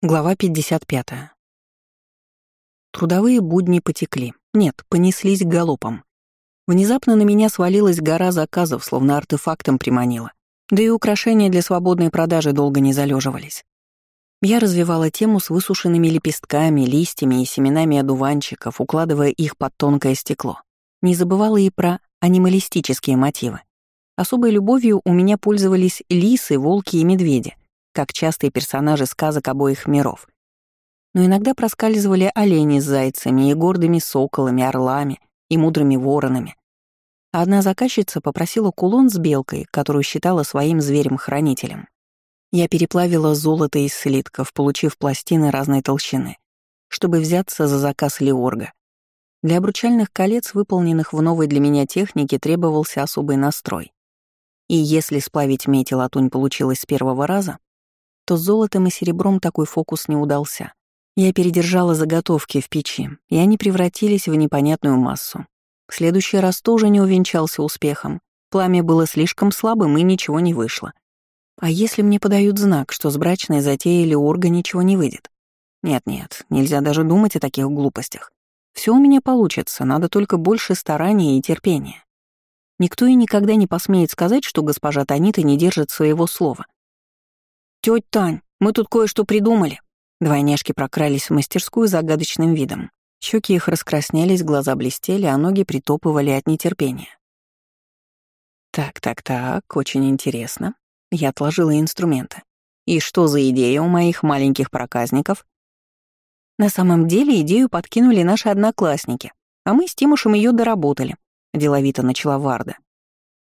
Глава 55. Трудовые будни потекли. Нет, понеслись галопом. Внезапно на меня свалилась гора заказов, словно артефактом приманила. Да и украшения для свободной продажи долго не залеживались. Я развивала тему с высушенными лепестками, листьями и семенами одуванчиков, укладывая их под тонкое стекло. Не забывала и про анималистические мотивы. Особой любовью у меня пользовались лисы, волки и медведи — как частые персонажи сказок обоих миров. Но иногда проскальзывали олени с зайцами и гордыми соколами, орлами и мудрыми воронами. одна заказчица попросила кулон с белкой, которую считала своим зверем-хранителем. Я переплавила золото из слитков, получив пластины разной толщины, чтобы взяться за заказ Леорга. Для обручальных колец, выполненных в новой для меня технике, требовался особый настрой. И если сплавить медь и латунь получилось с первого раза, то с золотом и серебром такой фокус не удался. Я передержала заготовки в печи, и они превратились в непонятную массу. В следующий раз тоже не увенчался успехом. Пламя было слишком слабым, и ничего не вышло. А если мне подают знак, что с брачной затеей или орга ничего не выйдет? Нет-нет, нельзя даже думать о таких глупостях. Все у меня получится, надо только больше старания и терпения. Никто и никогда не посмеет сказать, что госпожа Танита не держит своего слова. «Тёть Тань, мы тут кое-что придумали». Двойняшки прокрались в мастерскую загадочным видом. Щеки их раскраснелись, глаза блестели, а ноги притопывали от нетерпения. «Так, так, так, очень интересно». Я отложила инструменты. «И что за идея у моих маленьких проказников?» «На самом деле идею подкинули наши одноклассники, а мы с Тимушем ее доработали», — деловито начала Варда.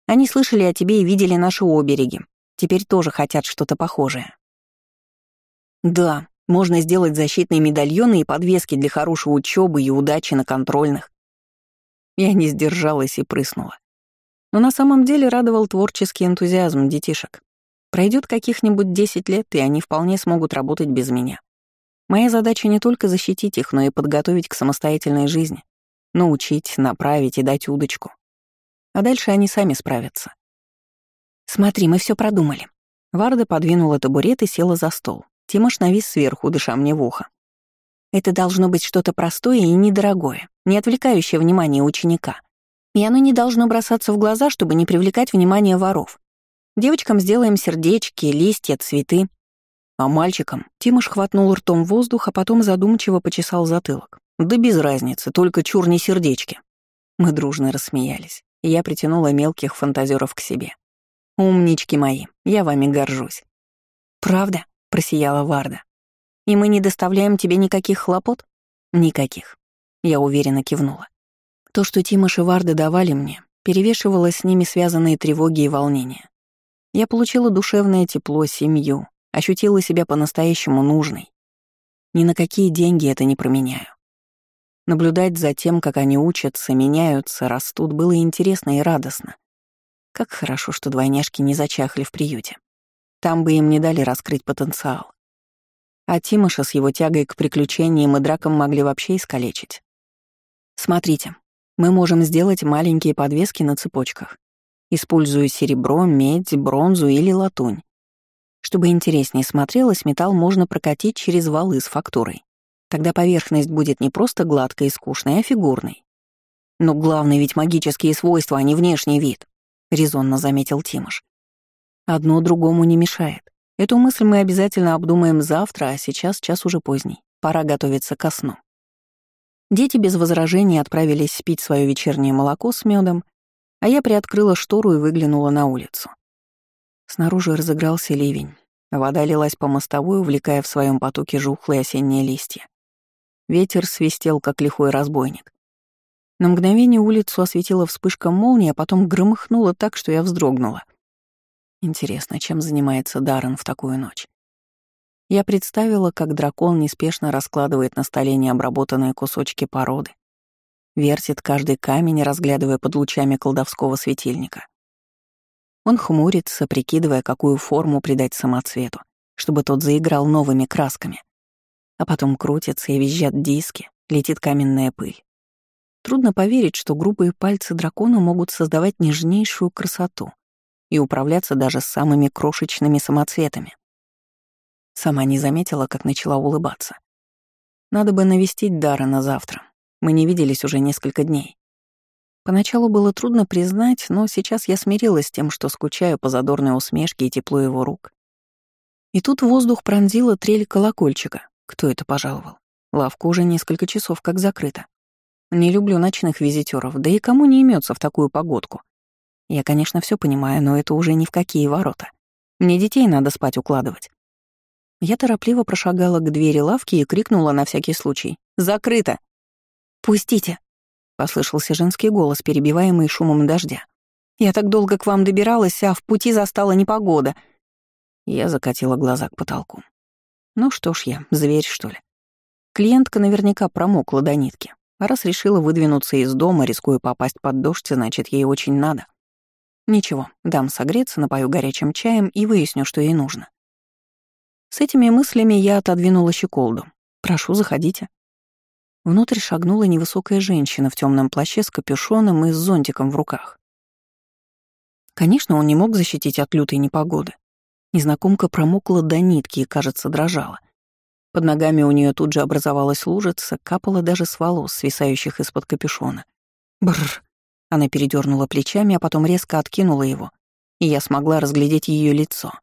«Они слышали о тебе и видели наши обереги, Теперь тоже хотят что-то похожее. Да, можно сделать защитные медальоны и подвески для хорошей учебы и удачи на контрольных. Я не сдержалась и прыснула. Но на самом деле радовал творческий энтузиазм детишек. Пройдет каких-нибудь 10 лет, и они вполне смогут работать без меня. Моя задача не только защитить их, но и подготовить к самостоятельной жизни, научить, направить и дать удочку. А дальше они сами справятся. «Смотри, мы все продумали». Варда подвинула табурет и села за стол. Тимош навис сверху, дыша мне в ухо. «Это должно быть что-то простое и недорогое, не отвлекающее внимание ученика. И оно не должно бросаться в глаза, чтобы не привлекать внимание воров. Девочкам сделаем сердечки, листья, цветы. А мальчикам Тимош хватнул ртом воздух, а потом задумчиво почесал затылок. Да без разницы, только чур не сердечки. Мы дружно рассмеялись, и я притянула мелких фантазеров к себе. «Умнички мои, я вами горжусь». «Правда?» — просияла Варда. «И мы не доставляем тебе никаких хлопот?» «Никаких», — я уверенно кивнула. То, что Тимош и Варда давали мне, перевешивало с ними связанные тревоги и волнения. Я получила душевное тепло, семью, ощутила себя по-настоящему нужной. Ни на какие деньги это не променяю. Наблюдать за тем, как они учатся, меняются, растут, было интересно и радостно. Как хорошо, что двойняшки не зачахли в приюте. Там бы им не дали раскрыть потенциал. А Тимоша с его тягой к приключениям и дракам могли вообще искалечить. Смотрите, мы можем сделать маленькие подвески на цепочках, используя серебро, медь, бронзу или латунь. Чтобы интереснее смотрелось, металл можно прокатить через валы с фактурой. Тогда поверхность будет не просто гладкой и скучной, а фигурной. Но главное ведь магические свойства, а не внешний вид. — резонно заметил Тимош. «Одно другому не мешает. Эту мысль мы обязательно обдумаем завтра, а сейчас час уже поздний. Пора готовиться ко сну». Дети без возражений отправились пить свое вечернее молоко с медом, а я приоткрыла штору и выглянула на улицу. Снаружи разыгрался ливень. Вода лилась по мостовой, увлекая в своем потоке жухлые осенние листья. Ветер свистел, как лихой разбойник. На мгновение улицу осветила вспышка молнии, а потом громыхнула так, что я вздрогнула. Интересно, чем занимается Даррен в такую ночь? Я представила, как дракон неспешно раскладывает на столе необработанные кусочки породы, вертит каждый камень, разглядывая под лучами колдовского светильника. Он хмурится, прикидывая, какую форму придать самоцвету, чтобы тот заиграл новыми красками. А потом крутится и визжат диски, летит каменная пыль. Трудно поверить, что грубые пальцы дракона могут создавать нежнейшую красоту и управляться даже самыми крошечными самоцветами. Сама не заметила, как начала улыбаться. Надо бы навестить Дара на завтра. Мы не виделись уже несколько дней. Поначалу было трудно признать, но сейчас я смирилась с тем, что скучаю по задорной усмешке и теплу его рук. И тут воздух пронзила трель колокольчика. Кто это пожаловал? Лавка уже несколько часов как закрыта. Не люблю ночных визитеров, да и кому не имется в такую погодку. Я, конечно, все понимаю, но это уже ни в какие ворота. Мне детей надо спать укладывать. Я торопливо прошагала к двери лавки и крикнула на всякий случай. «Закрыто!» «Пустите!» — послышался женский голос, перебиваемый шумом дождя. «Я так долго к вам добиралась, а в пути застала непогода». Я закатила глаза к потолку. Ну что ж я, зверь, что ли? Клиентка наверняка промокла до нитки. А раз решила выдвинуться из дома, рискуя попасть под дождь, значит, ей очень надо. Ничего, дам согреться, напою горячим чаем и выясню, что ей нужно. С этими мыслями я отодвинула щеколду. «Прошу, заходите». Внутрь шагнула невысокая женщина в темном плаще с капюшоном и с зонтиком в руках. Конечно, он не мог защитить от лютой непогоды. Незнакомка промокла до нитки и, кажется, дрожала. Под ногами у нее тут же образовалась лужица, капала даже с волос, свисающих из-под капюшона. Бррр. Она передернула плечами, а потом резко откинула его, и я смогла разглядеть ее лицо.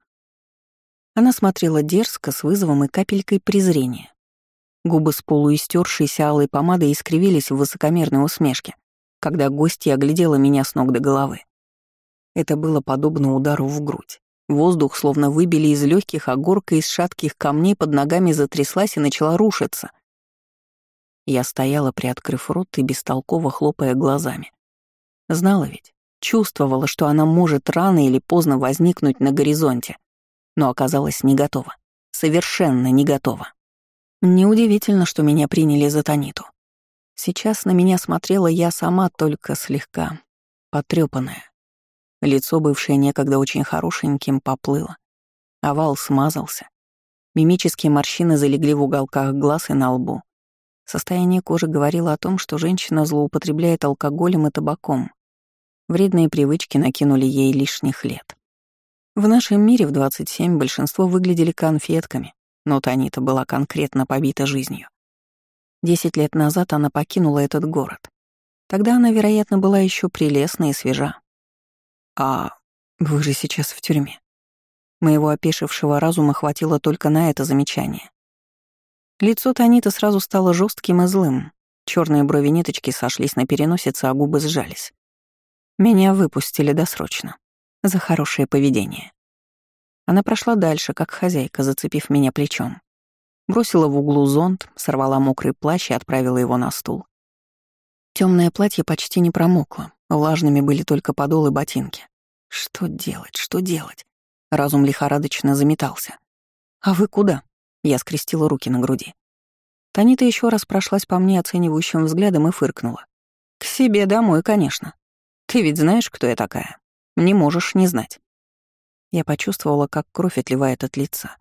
Она смотрела дерзко, с вызовом и капелькой презрения. Губы с полуистершейся алой помадой искривились в высокомерной усмешке, когда гостья оглядела меня с ног до головы. Это было подобно удару в грудь. Воздух словно выбили из легких, а горка из шатких камней под ногами затряслась и начала рушиться. Я стояла, приоткрыв рот и бестолково хлопая глазами. Знала ведь, чувствовала, что она может рано или поздно возникнуть на горизонте, но оказалась не готова. Совершенно не готова. Неудивительно, что меня приняли за Таниту. Сейчас на меня смотрела я сама только слегка потрёпанная. Лицо, бывшее некогда очень хорошеньким, поплыло. Овал смазался. Мимические морщины залегли в уголках глаз и на лбу. Состояние кожи говорило о том, что женщина злоупотребляет алкоголем и табаком. Вредные привычки накинули ей лишних лет. В нашем мире в 27 большинство выглядели конфетками, но Танита была конкретно побита жизнью. Десять лет назад она покинула этот город. Тогда она, вероятно, была еще прелестна и свежа. «А вы же сейчас в тюрьме». Моего опешившего разума хватило только на это замечание. Лицо Танита сразу стало жестким и злым. Черные брови ниточки сошлись на переносице, а губы сжались. Меня выпустили досрочно. За хорошее поведение. Она прошла дальше, как хозяйка, зацепив меня плечом. Бросила в углу зонт, сорвала мокрый плащ и отправила его на стул. Темное платье почти не промокло, Влажными были только подолы ботинки. Что делать, что делать? Разум лихорадочно заметался. «А вы куда?» Я скрестила руки на груди. Танита еще раз прошлась по мне оценивающим взглядом и фыркнула. «К себе домой, конечно. Ты ведь знаешь, кто я такая? Не можешь не знать». Я почувствовала, как кровь отливает от лица.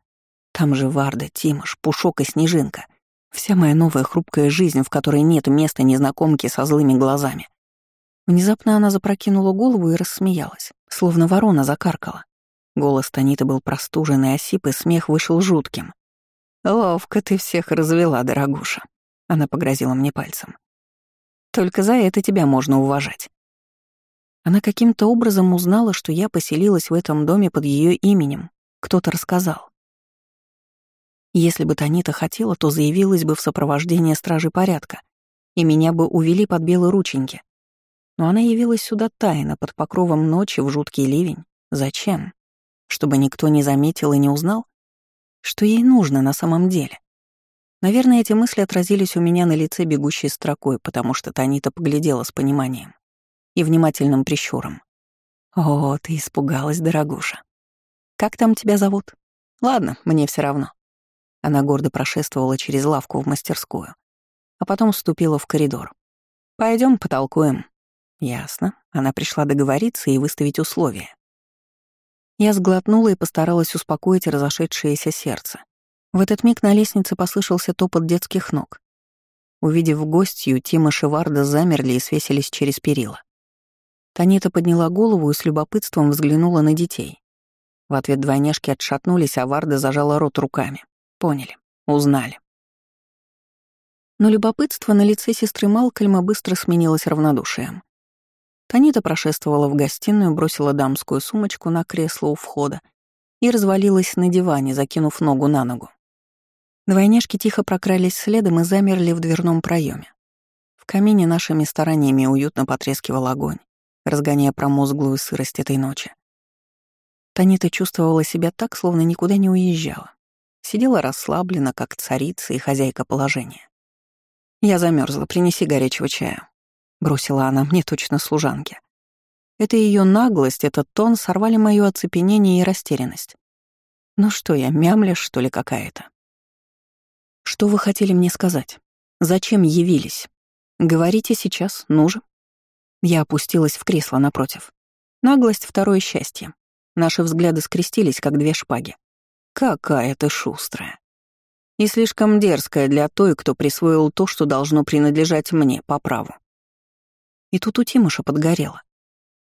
Там же Варда, Тимош, Пушок и Снежинка. Вся моя новая хрупкая жизнь, в которой нет места незнакомки со злыми глазами. Внезапно она запрокинула голову и рассмеялась, словно ворона закаркала. Голос Таниты был простужен и осип, и смех вышел жутким. «Ловко ты всех развела, дорогуша», — она погрозила мне пальцем. «Только за это тебя можно уважать». Она каким-то образом узнала, что я поселилась в этом доме под ее именем. Кто-то рассказал. Если бы Танита хотела, то заявилась бы в сопровождении стражи порядка, и меня бы увели под белые рученьки, но она явилась сюда тайно, под покровом ночи, в жуткий ливень. Зачем? Чтобы никто не заметил и не узнал? Что ей нужно на самом деле? Наверное, эти мысли отразились у меня на лице бегущей строкой, потому что Танита поглядела с пониманием и внимательным прищуром. «О, ты испугалась, дорогуша. Как там тебя зовут? Ладно, мне все равно». Она гордо прошествовала через лавку в мастерскую, а потом вступила в коридор. Пойдем потолкуем. Ясно. Она пришла договориться и выставить условия. Я сглотнула и постаралась успокоить разошедшееся сердце. В этот миг на лестнице послышался топот детских ног. Увидев гостью, Тима и Варда замерли и свесились через перила. Танита подняла голову и с любопытством взглянула на детей. В ответ двойняшки отшатнулись, а Варда зажала рот руками. Поняли. Узнали. Но любопытство на лице сестры Малкольма быстро сменилось равнодушием. Танита прошествовала в гостиную, бросила дамскую сумочку на кресло у входа и развалилась на диване, закинув ногу на ногу. Двойняшки тихо прокрались следом и замерли в дверном проеме. В камине нашими стараниями уютно потрескивал огонь, разгоняя промозглую сырость этой ночи. Танита чувствовала себя так, словно никуда не уезжала. Сидела расслабленно, как царица и хозяйка положения. «Я замерзла, принеси горячего чая», — бросила она мне точно служанке. Это ее наглость, этот тон сорвали мое оцепенение и растерянность. Ну что я, мямля, что ли, какая-то? Что вы хотели мне сказать? Зачем явились? Говорите сейчас, ну же. Я опустилась в кресло напротив. Наглость — второе счастье. Наши взгляды скрестились, как две шпаги. Какая ты шустрая. И слишком дерзкая для той, кто присвоил то, что должно принадлежать мне по праву. И тут у Тимоша подгорело.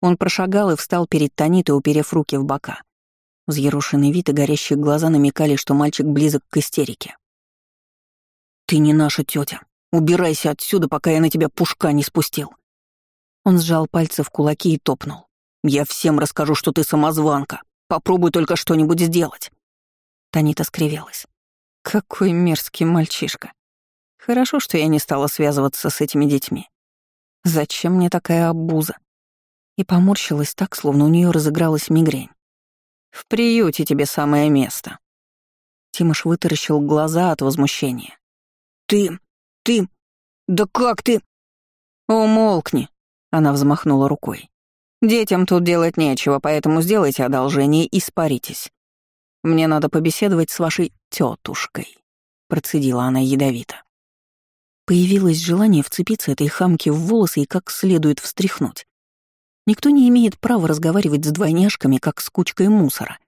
Он прошагал и встал перед Танитой, уперев руки в бока. Взъерушенный вид и горящие глаза намекали, что мальчик близок к истерике. «Ты не наша тетя. Убирайся отсюда, пока я на тебя пушка не спустил». Он сжал пальцы в кулаки и топнул. «Я всем расскажу, что ты самозванка. Попробуй только что-нибудь сделать». Танита скривилась. «Какой мерзкий мальчишка. Хорошо, что я не стала связываться с этими детьми. Зачем мне такая обуза?» И поморщилась так, словно у нее разыгралась мигрень. «В приюте тебе самое место». Тимош вытаращил глаза от возмущения. «Ты... ты... да как ты...» «Умолкни», — она взмахнула рукой. «Детям тут делать нечего, поэтому сделайте одолжение и спаритесь. Мне надо побеседовать с вашей тетушкой, процедила она ядовито. Появилось желание вцепиться этой хамке в волосы и как следует встряхнуть. Никто не имеет права разговаривать с двойняшками, как с кучкой мусора.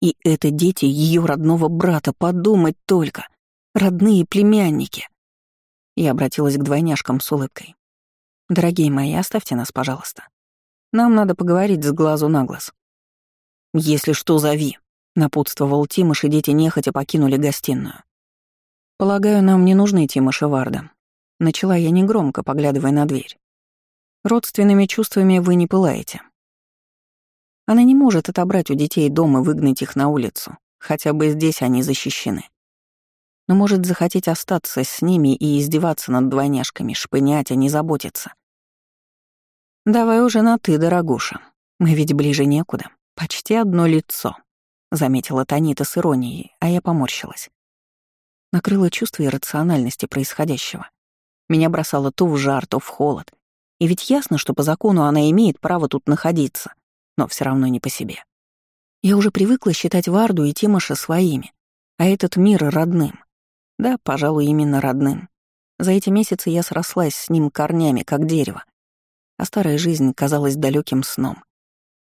И это дети ее родного брата, подумать только. Родные племянники. Я обратилась к двойняшкам с улыбкой. «Дорогие мои, оставьте нас, пожалуйста. Нам надо поговорить с глазу на глаз». «Если что, зови», Напутствовал Тимош, и дети нехотя покинули гостиную. «Полагаю, нам не нужны Тимош и Варда». Начала я негромко, поглядывая на дверь. «Родственными чувствами вы не пылаете. Она не может отобрать у детей дом и выгнать их на улицу, хотя бы здесь они защищены. Но может захотеть остаться с ними и издеваться над двойняшками, шпынять, а не заботиться. «Давай уже на «ты», дорогуша. Мы ведь ближе некуда. Почти одно лицо». — заметила Танита с иронией, а я поморщилась. Накрыло чувство иррациональности происходящего. Меня бросало то в жар, то в холод. И ведь ясно, что по закону она имеет право тут находиться, но все равно не по себе. Я уже привыкла считать Варду и Тимоша своими, а этот мир — родным. Да, пожалуй, именно родным. За эти месяцы я срослась с ним корнями, как дерево, а старая жизнь казалась далеким сном.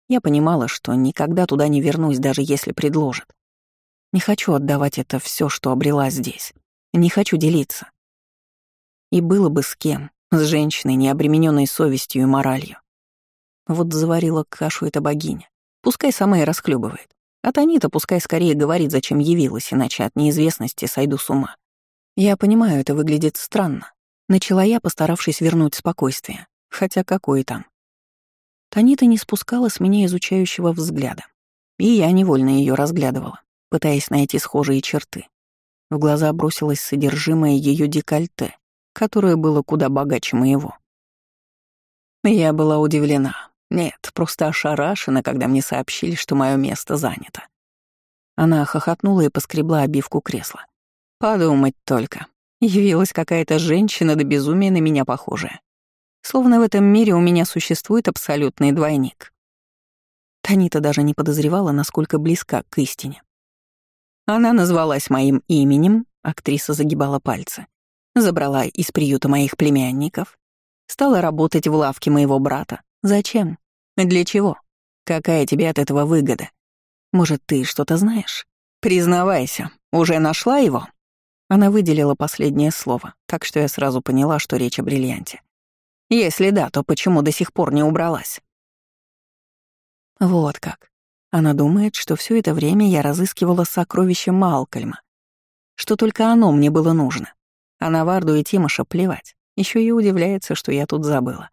Я понимала, что никогда туда не вернусь, даже если предложат. Не хочу отдавать это все, что обрела здесь. Не хочу делиться. И было бы с кем, с женщиной, не обремененной совестью и моралью. Вот заварила кашу эта богиня. Пускай сама и расхлебывает. А Танита пускай скорее говорит, зачем явилась, иначе от неизвестности сойду с ума. Я понимаю, это выглядит странно. Начала я, постаравшись вернуть спокойствие. Хотя какое там. Танита не спускала с меня изучающего взгляда. И я невольно ее разглядывала, пытаясь найти схожие черты. В глаза бросилось содержимое ее декольте, которое было куда богаче моего. Я была удивлена. Нет, просто ошарашена, когда мне сообщили, что мое место занято. Она хохотнула и поскребла обивку кресла. Подумать только. Явилась какая-то женщина до безумия на меня похожая. Словно в этом мире у меня существует абсолютный двойник. Танита даже не подозревала, насколько близка к истине. Она назвалась моим именем, актриса загибала пальцы, забрала из приюта моих племянников, стала работать в лавке моего брата. Зачем? Для чего? Какая тебе от этого выгода? Может, ты что-то знаешь? Признавайся, уже нашла его? Она выделила последнее слово, так что я сразу поняла, что речь о бриллианте. Если да, то почему до сих пор не убралась? Вот как. Она думает, что все это время я разыскивала сокровище Малкольма, что только оно мне было нужно. А на Варду и Тимоша плевать. Еще и удивляется, что я тут забыла.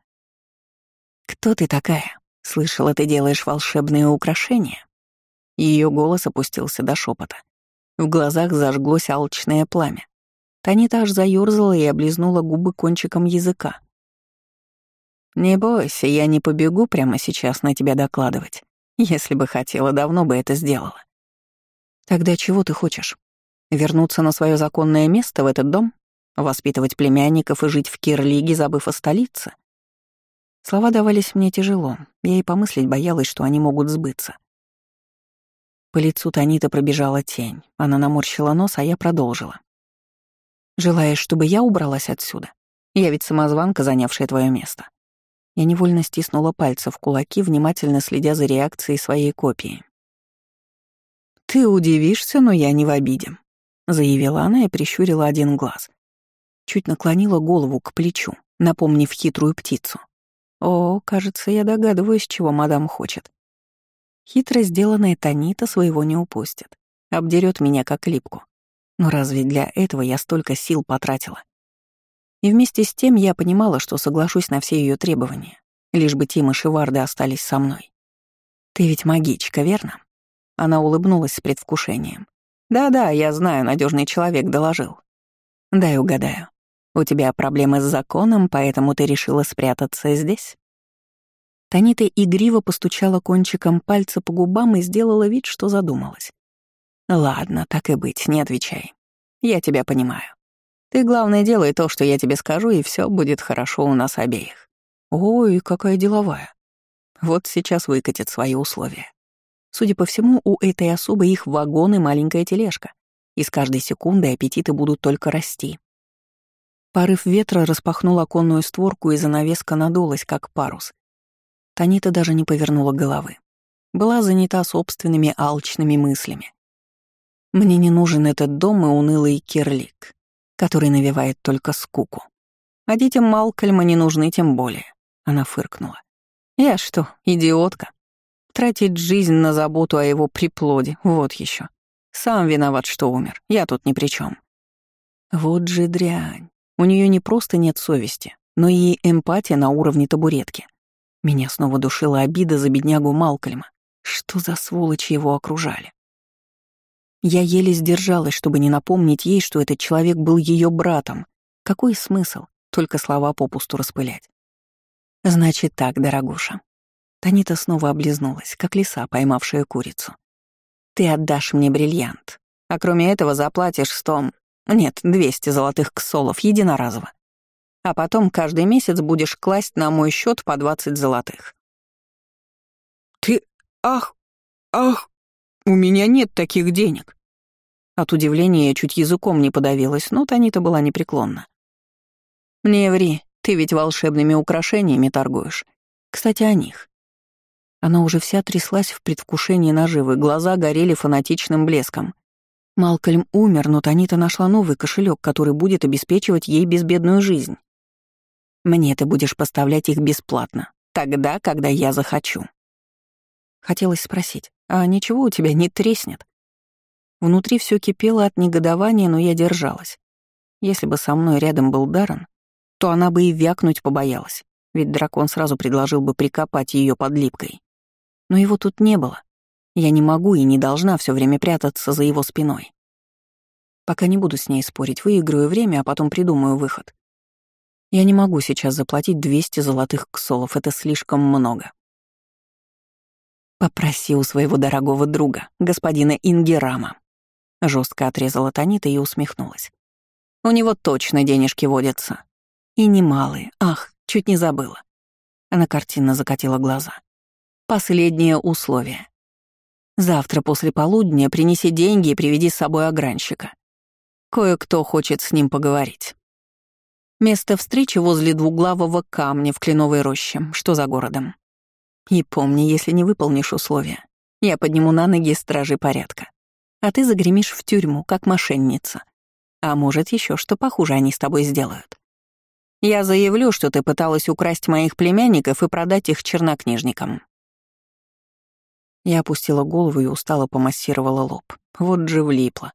«Кто ты такая? Слышала, ты делаешь волшебные украшения?» Ее голос опустился до шепота. В глазах зажглось алчное пламя. Танита аж заёрзала и облизнула губы кончиком языка. «Не бойся, я не побегу прямо сейчас на тебя докладывать. Если бы хотела, давно бы это сделала». «Тогда чего ты хочешь? Вернуться на свое законное место в этот дом? Воспитывать племянников и жить в Кирлиге, забыв о столице?» Слова давались мне тяжело, я и помыслить боялась, что они могут сбыться. По лицу Танита пробежала тень. Она наморщила нос, а я продолжила. «Желаешь, чтобы я убралась отсюда? Я ведь самозванка, занявшая твое место». Я невольно стиснула пальцы в кулаки, внимательно следя за реакцией своей копии. «Ты удивишься, но я не в обиде», — заявила она и прищурила один глаз. Чуть наклонила голову к плечу, напомнив хитрую птицу. «О, кажется, я догадываюсь, чего мадам хочет. Хитро сделанная Танита своего не упустит. Обдерет меня как липку. Но разве для этого я столько сил потратила? И вместе с тем я понимала, что соглашусь на все ее требования, лишь бы Тим и Шиварды остались со мной. «Ты ведь магичка, верно?» Она улыбнулась с предвкушением. «Да-да, я знаю, надежный человек доложил». «Дай угадаю. У тебя проблемы с законом, поэтому ты решила спрятаться здесь?» Танита игриво постучала кончиком пальца по губам и сделала вид, что задумалась. «Ладно, так и быть, не отвечай. Я тебя понимаю. Ты, главное, делай то, что я тебе скажу, и все будет хорошо у нас обеих». «Ой, какая деловая». Вот сейчас выкатит свои условия. Судя по всему, у этой особы их вагон и маленькая тележка, и с каждой секундой аппетиты будут только расти. Порыв ветра распахнул оконную створку, и занавеска надулась, как парус, Танита даже не повернула головы. Была занята собственными алчными мыслями. Мне не нужен этот дом и унылый кирлик, который навевает только скуку. А детям Малкольма не нужны тем более. Она фыркнула. Я что, идиотка? Тратить жизнь на заботу о его приплоде, вот еще. Сам виноват, что умер. Я тут ни при чем. Вот же дрянь. У нее не просто нет совести, но и эмпатия на уровне табуретки. Меня снова душила обида за беднягу Малкольма. Что за сволочи его окружали? Я еле сдержалась, чтобы не напомнить ей, что этот человек был ее братом. Какой смысл? Только слова попусту распылять. Значит так, дорогуша. Танита снова облизнулась, как лиса, поймавшая курицу. Ты отдашь мне бриллиант, а кроме этого заплатишь сто... Нет, двести золотых ксолов единоразово а потом каждый месяц будешь класть на мой счет по 20 золотых. Ты... Ах... Ах... У меня нет таких денег. От удивления я чуть языком не подавилась, но Танита была непреклонна. «Не ври, ты ведь волшебными украшениями торгуешь. Кстати, о них». Она уже вся тряслась в предвкушении наживы, глаза горели фанатичным блеском. Малкольм умер, но Танита нашла новый кошелек, который будет обеспечивать ей безбедную жизнь. Мне ты будешь поставлять их бесплатно, тогда, когда я захочу. Хотелось спросить, а ничего у тебя не треснет? Внутри все кипело от негодования, но я держалась. Если бы со мной рядом был Даррен, то она бы и вякнуть побоялась, ведь дракон сразу предложил бы прикопать ее под липкой. Но его тут не было. Я не могу и не должна все время прятаться за его спиной. Пока не буду с ней спорить, выиграю время, а потом придумаю выход. Я не могу сейчас заплатить 200 золотых ксолов, это слишком много. Попроси у своего дорогого друга, господина Ингерама. Жестко отрезала Танита и усмехнулась. У него точно денежки водятся. И немалые. Ах, чуть не забыла. Она картинно закатила глаза. Последнее условие. Завтра после полудня принеси деньги и приведи с собой огранщика. Кое-кто хочет с ним поговорить. Место встречи возле двуглавого камня в кленовой роще, что за городом. И помни, если не выполнишь условия, я подниму на ноги стражи порядка. А ты загремишь в тюрьму, как мошенница. А может, еще что похуже они с тобой сделают. Я заявлю, что ты пыталась украсть моих племянников и продать их чернокнижникам. Я опустила голову и устало помассировала лоб. Вот же влипла.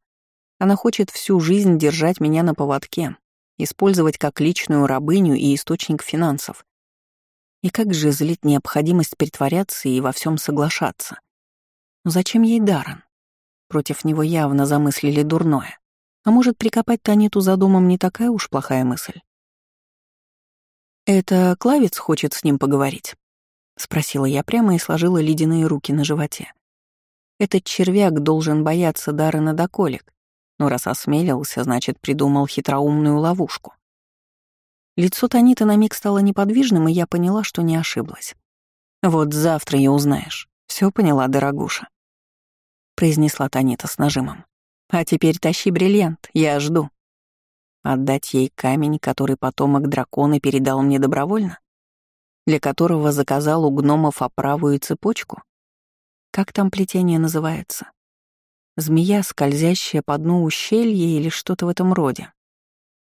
Она хочет всю жизнь держать меня на поводке, использовать как личную рабыню и источник финансов. И как же злит необходимость притворяться и во всем соглашаться. Но зачем ей Даррен? Против него явно замыслили дурное. А может, прикопать Таниту за домом не такая уж плохая мысль? «Это Клавец хочет с ним поговорить?» — спросила я прямо и сложила ледяные руки на животе. Этот червяк должен бояться Даррена до колик, но раз осмелился, значит, придумал хитроумную ловушку. Лицо Таниты на миг стало неподвижным, и я поняла, что не ошиблась. «Вот завтра и узнаешь. Все поняла, дорогуша?» произнесла Танита с нажимом. «А теперь тащи бриллиант, я жду». Отдать ей камень, который потомок дракона передал мне добровольно? Для которого заказал у гномов оправу и цепочку? Как там плетение называется? Змея, скользящая по дну ущелья или что-то в этом роде.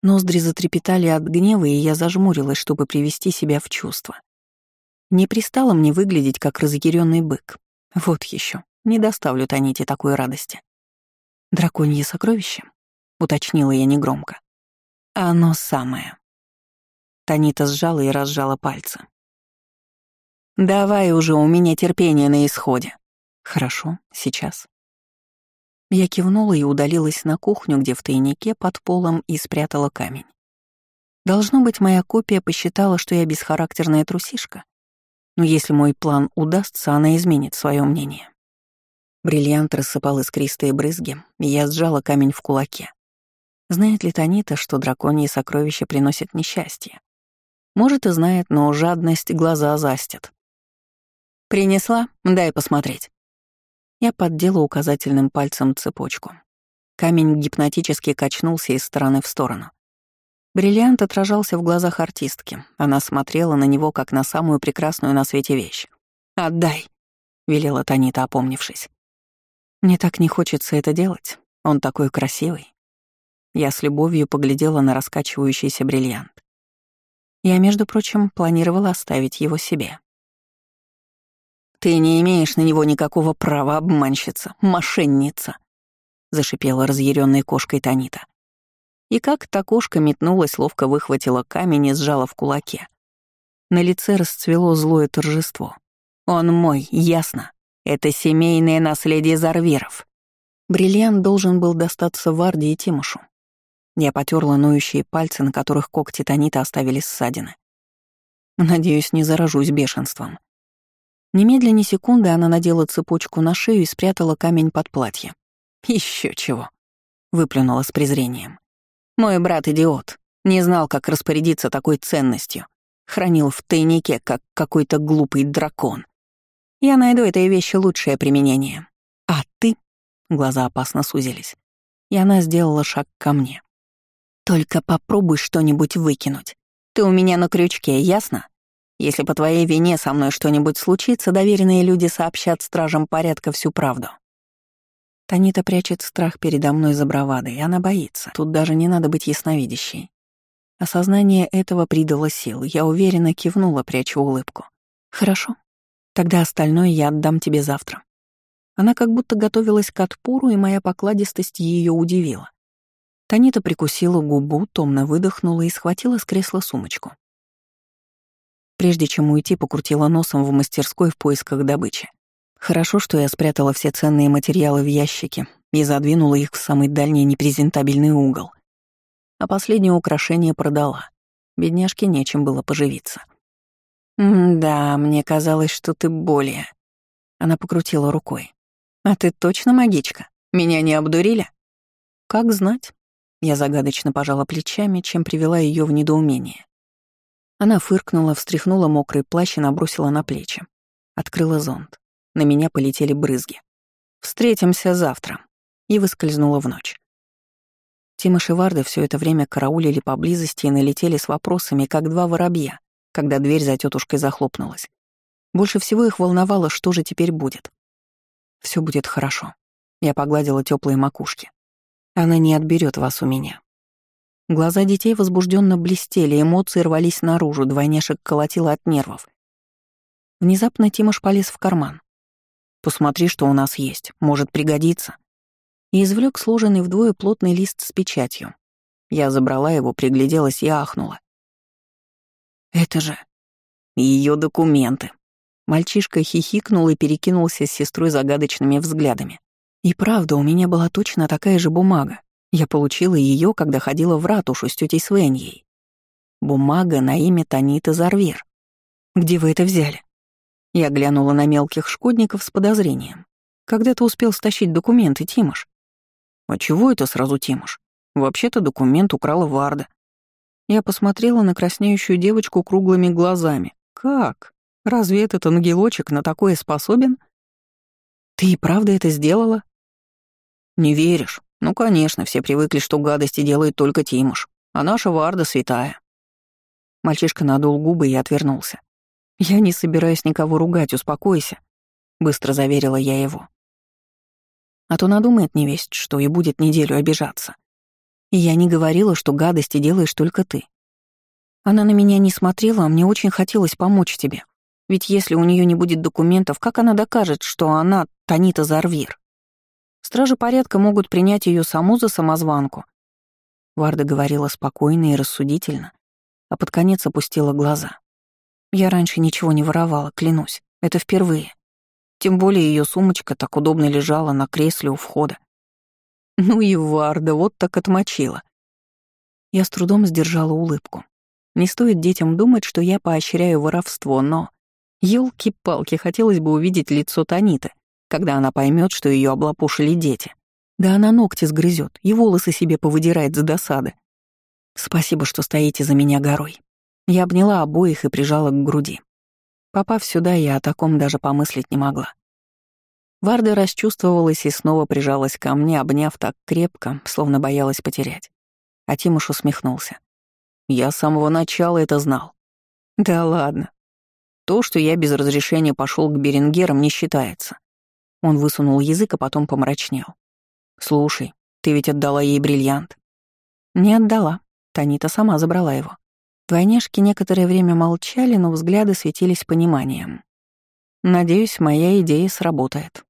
Ноздри затрепетали от гнева, и я зажмурилась, чтобы привести себя в чувство. Не пристало мне выглядеть, как разъяренный бык. Вот еще, не доставлю Таните такой радости. «Драконье сокровище?» — уточнила я негромко. «Оно самое». Танита сжала и разжала пальцы. «Давай уже, у меня терпение на исходе». «Хорошо, сейчас». Я кивнула и удалилась на кухню, где в тайнике под полом и спрятала камень. Должно быть, моя копия посчитала, что я бесхарактерная трусишка. Но если мой план удастся, она изменит свое мнение. Бриллиант рассыпал искристые брызги, и я сжала камень в кулаке. Знает ли Танита, что драконьи сокровища приносят несчастье? Может, и знает, но жадность глаза застят. «Принесла? Дай посмотреть». Я поддела указательным пальцем цепочку. Камень гипнотически качнулся из стороны в сторону. Бриллиант отражался в глазах артистки. Она смотрела на него, как на самую прекрасную на свете вещь. «Отдай», — велела Танита, опомнившись. «Мне так не хочется это делать. Он такой красивый». Я с любовью поглядела на раскачивающийся бриллиант. Я, между прочим, планировала оставить его себе. «Ты не имеешь на него никакого права, обманщица, мошенница!» — зашипела разъяренной кошкой Танита. И как та кошка метнулась, ловко выхватила камень и сжала в кулаке. На лице расцвело злое торжество. «Он мой, ясно? Это семейное наследие Зарверов». Бриллиант должен был достаться Варде и Тимушу. Я потерла ноющие пальцы, на которых когти Танита оставили ссадины. Надеюсь, не заражусь бешенством. Немедленно секунды она надела цепочку на шею и спрятала камень под платье. Еще чего. Выплюнула с презрением. Мой брат идиот. Не знал, как распорядиться такой ценностью. Хранил в тайнике, как какой-то глупый дракон. Я найду этой вещи лучшее применение. А ты? Глаза опасно сузились. И она сделала шаг ко мне. Только попробуй что-нибудь выкинуть. Ты у меня на крючке, ясно? Если по твоей вине со мной что-нибудь случится, доверенные люди сообщат стражам порядка всю правду. Танита прячет страх передо мной за бравадой, и она боится. Тут даже не надо быть ясновидящей. Осознание этого придало сил. Я уверенно кивнула, пряча улыбку. «Хорошо. Тогда остальное я отдам тебе завтра». Она как будто готовилась к отпору, и моя покладистость ее удивила. Танита прикусила губу, томно выдохнула и схватила с кресла сумочку. Прежде чем уйти, покрутила носом в мастерской в поисках добычи. Хорошо, что я спрятала все ценные материалы в ящике и задвинула их в самый дальний непрезентабельный угол. А последнее украшение продала. Бедняжке нечем было поживиться. «Да, мне казалось, что ты более...» Она покрутила рукой. «А ты точно магичка? Меня не обдурили?» «Как знать?» Я загадочно пожала плечами, чем привела ее в недоумение. Она фыркнула, встряхнула мокрый плащ и набросила на плечи. Открыла зонт. На меня полетели брызги. «Встретимся завтра», и выскользнула в ночь. Тима Шеварда все это время караулили поблизости и налетели с вопросами, как два воробья, когда дверь за тетушкой захлопнулась. Больше всего их волновало, что же теперь будет. Все будет хорошо. Я погладила теплые макушки. Она не отберет вас у меня. Глаза детей возбужденно блестели, эмоции рвались наружу, двойняшек колотило от нервов. Внезапно Тимош полез в карман. Посмотри, что у нас есть. Может пригодиться». И извлек сложенный вдвое плотный лист с печатью. Я забрала его, пригляделась и ахнула. «Это же ее документы». Мальчишка хихикнул и перекинулся с сестрой загадочными взглядами. И правда, у меня была точно такая же бумага. Я получила ее, когда ходила в ратушу с тетей Свеньей. Бумага на имя Таниты Зарвир. Где вы это взяли? Я глянула на мелких шкодников с подозрением. Когда ты успел стащить документы, Тимош? А чего это сразу Тимош? Вообще-то документ украла Варда. Я посмотрела на краснеющую девочку круглыми глазами. Как? Разве этот ангелочек на такое способен? Ты и правда это сделала? Не веришь? Ну, конечно, все привыкли, что гадости делает только Тимош, а наша Варда святая. Мальчишка надул губы и отвернулся. «Я не собираюсь никого ругать, успокойся», — быстро заверила я его. А то надумает невесть, что и будет неделю обижаться. И я не говорила, что гадости делаешь только ты. Она на меня не смотрела, а мне очень хотелось помочь тебе. Ведь если у нее не будет документов, как она докажет, что она Танита Зарвир? Стражи порядка могут принять ее саму за самозванку. Варда говорила спокойно и рассудительно, а под конец опустила глаза. Я раньше ничего не воровала, клянусь. Это впервые. Тем более ее сумочка так удобно лежала на кресле у входа. Ну и Варда вот так отмочила. Я с трудом сдержала улыбку. Не стоит детям думать, что я поощряю воровство, но... Ёлки-палки, хотелось бы увидеть лицо Таниты, когда она поймет, что ее облапушили дети. Да она ногти сгрызет и волосы себе повыдирает с досады. Спасибо, что стоите за меня горой. Я обняла обоих и прижала к груди. Попав сюда, я о таком даже помыслить не могла. Варда расчувствовалась и снова прижалась ко мне, обняв так крепко, словно боялась потерять. А Тимуш усмехнулся. «Я с самого начала это знал». «Да ладно. То, что я без разрешения пошел к Берингерам, не считается». Он высунул язык, а потом помрачнел. «Слушай, ты ведь отдала ей бриллиант?» «Не отдала. Танита сама забрала его». Двойняшки некоторое время молчали, но взгляды светились пониманием. «Надеюсь, моя идея сработает».